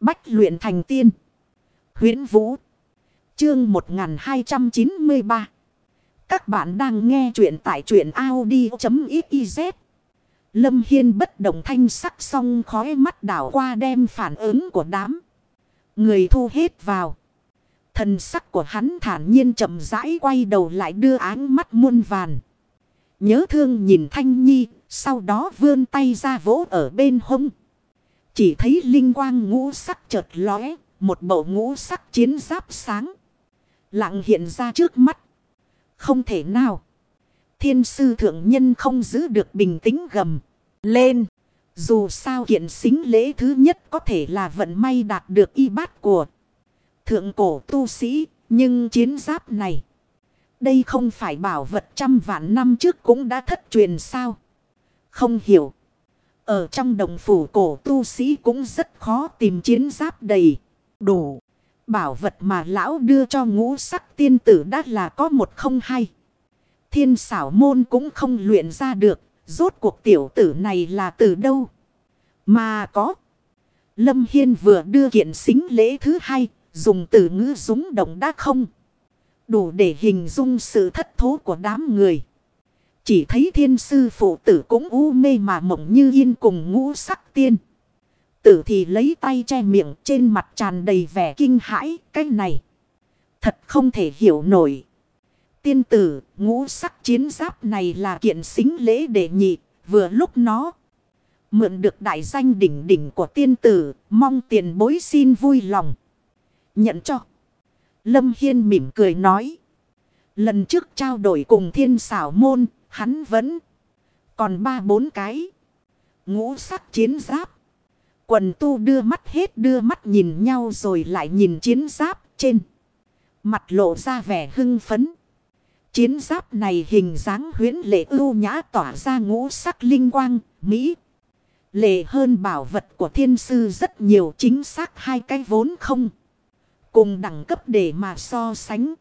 Bách luyện thành tiên. huyễn Vũ. Chương 1293. Các bạn đang nghe truyện tại truyện Audi.xyz. Lâm Hiên bất động thanh sắc song khói mắt đảo qua đem phản ứng của đám. Người thu hết vào. Thần sắc của hắn thản nhiên chậm rãi quay đầu lại đưa áng mắt muôn vàn. Nhớ thương nhìn Thanh Nhi, sau đó vươn tay ra vỗ ở bên hông. Chỉ thấy linh quang ngũ sắc chợt lóe, một bộ ngũ sắc chiến giáp sáng. Lặng hiện ra trước mắt. Không thể nào. Thiên sư thượng nhân không giữ được bình tĩnh gầm. Lên. Dù sao kiện xính lễ thứ nhất có thể là vận may đạt được y bát của thượng cổ tu sĩ. Nhưng chiến giáp này. Đây không phải bảo vật trăm vạn năm trước cũng đã thất truyền sao. Không hiểu. Ở trong đồng phủ cổ tu sĩ cũng rất khó tìm chiến giáp đầy. Đủ. Bảo vật mà lão đưa cho ngũ sắc tiên tử đã là có một không hay. Thiên xảo môn cũng không luyện ra được. Rốt cuộc tiểu tử này là từ đâu? Mà có. Lâm Hiên vừa đưa kiện xính lễ thứ hai. Dùng từ ngữ súng động đã không. Đủ để hình dung sự thất thố của đám người. Chỉ thấy thiên sư phụ tử cũng u mê mà mộng như yên cùng ngũ sắc tiên. Tử thì lấy tay che miệng trên mặt tràn đầy vẻ kinh hãi. Cái này thật không thể hiểu nổi. Tiên tử ngũ sắc chiến giáp này là kiện xính lễ đệ nhị. Vừa lúc nó mượn được đại danh đỉnh đỉnh của tiên tử. Mong tiền bối xin vui lòng. Nhận cho. Lâm Hiên mỉm cười nói. Lần trước trao đổi cùng thiên xảo môn, hắn vẫn còn ba bốn cái. Ngũ sắc chiến giáp. Quần tu đưa mắt hết đưa mắt nhìn nhau rồi lại nhìn chiến giáp trên. Mặt lộ ra vẻ hưng phấn. Chiến giáp này hình dáng huyến lệ ưu nhã tỏa ra ngũ sắc linh quang, Mỹ. Lệ hơn bảo vật của thiên sư rất nhiều chính xác hai cái vốn không. Cùng đẳng cấp để mà so sánh.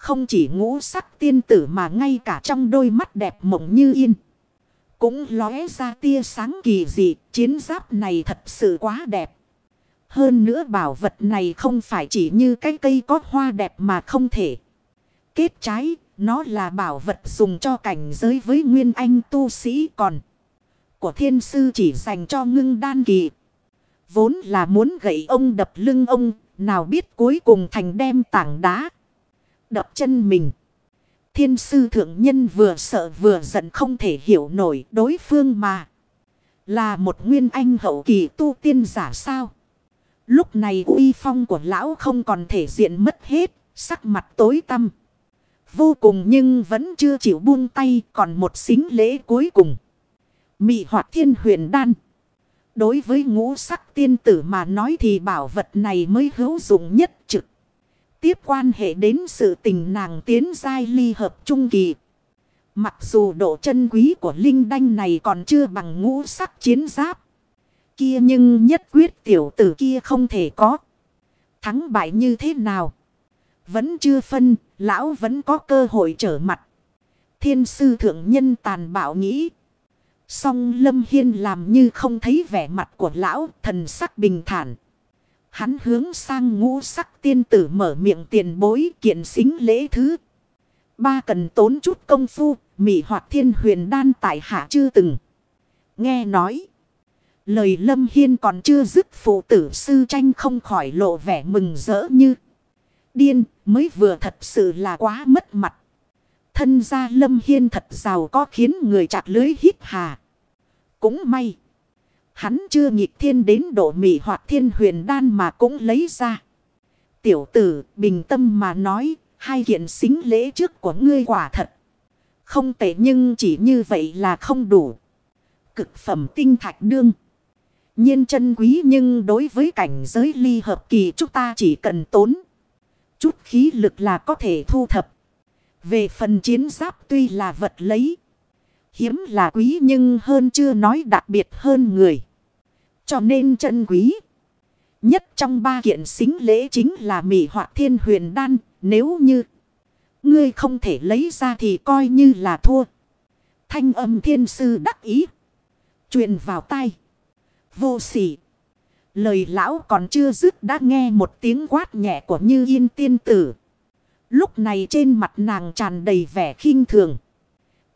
Không chỉ ngũ sắc tiên tử mà ngay cả trong đôi mắt đẹp mộng như yên. Cũng lóe ra tia sáng kỳ dị. Chiến giáp này thật sự quá đẹp. Hơn nữa bảo vật này không phải chỉ như cái cây có hoa đẹp mà không thể. Kết trái, nó là bảo vật dùng cho cảnh giới với nguyên anh tu sĩ còn. Của thiên sư chỉ dành cho ngưng đan kỳ. Vốn là muốn gậy ông đập lưng ông, nào biết cuối cùng thành đem tảng đá. Đập chân mình. Thiên sư thượng nhân vừa sợ vừa giận không thể hiểu nổi đối phương mà. Là một nguyên anh hậu kỳ tu tiên giả sao. Lúc này uy phong của lão không còn thể diện mất hết. Sắc mặt tối tăm. Vô cùng nhưng vẫn chưa chịu buông tay, còn một xính lễ cuối cùng. Mị hoạt thiên huyền đan. Đối với ngũ sắc tiên tử mà nói thì bảo vật này mới hữu dụng nhất trực. Tiếp quan hệ đến sự tình nàng tiến giai ly hợp trung kỳ. Mặc dù độ chân quý của linh đanh này còn chưa bằng ngũ sắc chiến giáp. Kia nhưng nhất quyết tiểu tử kia không thể có. Thắng bại như thế nào? Vẫn chưa phân, lão vẫn có cơ hội trở mặt. Thiên sư thượng nhân tàn bạo nghĩ Song Lâm Hiên làm như không thấy vẻ mặt của lão, thần sắc bình thản. Hắn hướng sang ngũ sắc tiên tử mở miệng tiền bối kiện xính lễ thứ. Ba cần tốn chút công phu, mị hoạt thiên huyền đan tại hạ chưa từng. Nghe nói. Lời Lâm Hiên còn chưa dứt phụ tử sư tranh không khỏi lộ vẻ mừng rỡ như. Điên mới vừa thật sự là quá mất mặt. Thân gia Lâm Hiên thật giàu có khiến người chặt lưới hít hà. Cũng may. Hắn chưa nghịch thiên đến độ mị hoặc thiên huyền đan mà cũng lấy ra. Tiểu tử, bình tâm mà nói. Hai kiện xính lễ trước của ngươi quả thật. Không tệ nhưng chỉ như vậy là không đủ. Cực phẩm tinh thạch đương. nhiên chân quý nhưng đối với cảnh giới ly hợp kỳ chúng ta chỉ cần tốn. Chút khí lực là có thể thu thập. Về phần chiến giáp tuy là vật lấy. Hiếm là quý nhưng hơn chưa nói đặc biệt hơn người. Cho nên chân quý. Nhất trong ba kiện xính lễ chính là mị họa thiên huyền đan. Nếu như ngươi không thể lấy ra thì coi như là thua. Thanh âm thiên sư đắc ý. truyền vào tay. Vô sỉ. Lời lão còn chưa dứt đã nghe một tiếng quát nhẹ của như yên tiên tử. Lúc này trên mặt nàng tràn đầy vẻ khinh thường.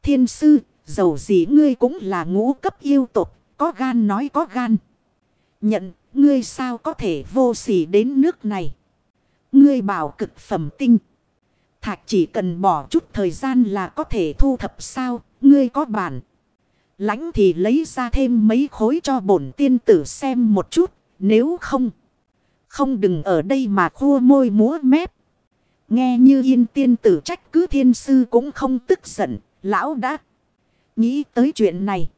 Thiên sư, dầu gì ngươi cũng là ngũ cấp yêu tục, có gan nói có gan. Nhận, ngươi sao có thể vô sỉ đến nước này. Ngươi bảo cực phẩm tinh. Thạch chỉ cần bỏ chút thời gian là có thể thu thập sao, ngươi có bản. Lãnh thì lấy ra thêm mấy khối cho bổn tiên tử xem một chút, nếu không. Không đừng ở đây mà khua môi múa mép. Nghe như yên tiên tử trách cứ thiên sư cũng không tức giận, lão đã nghĩ tới chuyện này.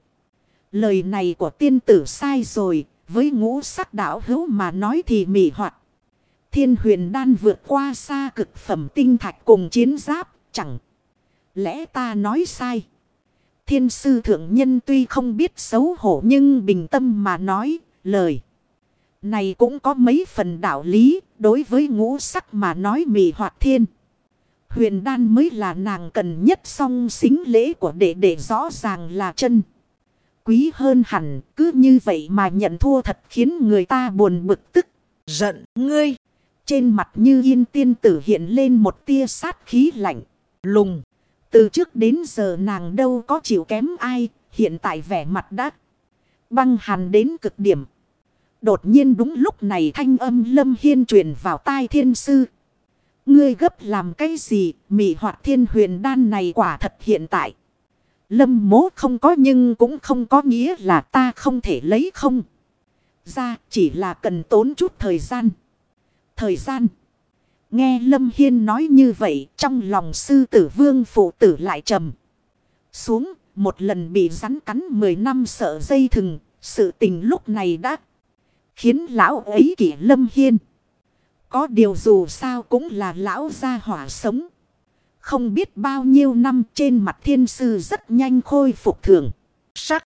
Lời này của tiên tử sai rồi, với ngũ sắc đạo hữu mà nói thì mị hoạt. Thiên huyền đan vượt qua xa cực phẩm tinh thạch cùng chiến giáp, chẳng lẽ ta nói sai. Thiên sư thượng nhân tuy không biết xấu hổ nhưng bình tâm mà nói, lời. Này cũng có mấy phần đạo lý, đối với ngũ sắc mà nói mị hoạt thiên. Huyền đan mới là nàng cần nhất song xính lễ của đệ đệ rõ ràng là chân. Quý hơn hẳn, cứ như vậy mà nhận thua thật khiến người ta buồn bực tức, giận ngươi. Trên mặt như yên tiên tử hiện lên một tia sát khí lạnh, lùng. Từ trước đến giờ nàng đâu có chịu kém ai, hiện tại vẻ mặt đã băng hàn đến cực điểm. Đột nhiên đúng lúc này thanh âm lâm hiên truyền vào tai thiên sư. Ngươi gấp làm cái gì, mị hoạt thiên huyền đan này quả thật hiện tại. Lâm mố không có nhưng cũng không có nghĩa là ta không thể lấy không. Ra chỉ là cần tốn chút thời gian. Thời gian. Nghe Lâm Hiên nói như vậy, trong lòng sư tử vương phụ tử lại trầm. Xuống, một lần bị rắn cắn 10 năm sợ dây thừng. Sự tình lúc này đã khiến lão ấy kỷ Lâm Hiên. Có điều dù sao cũng là lão gia hỏa sống. Không biết bao nhiêu năm trên mặt thiên sư rất nhanh khôi phục thường. Sắc.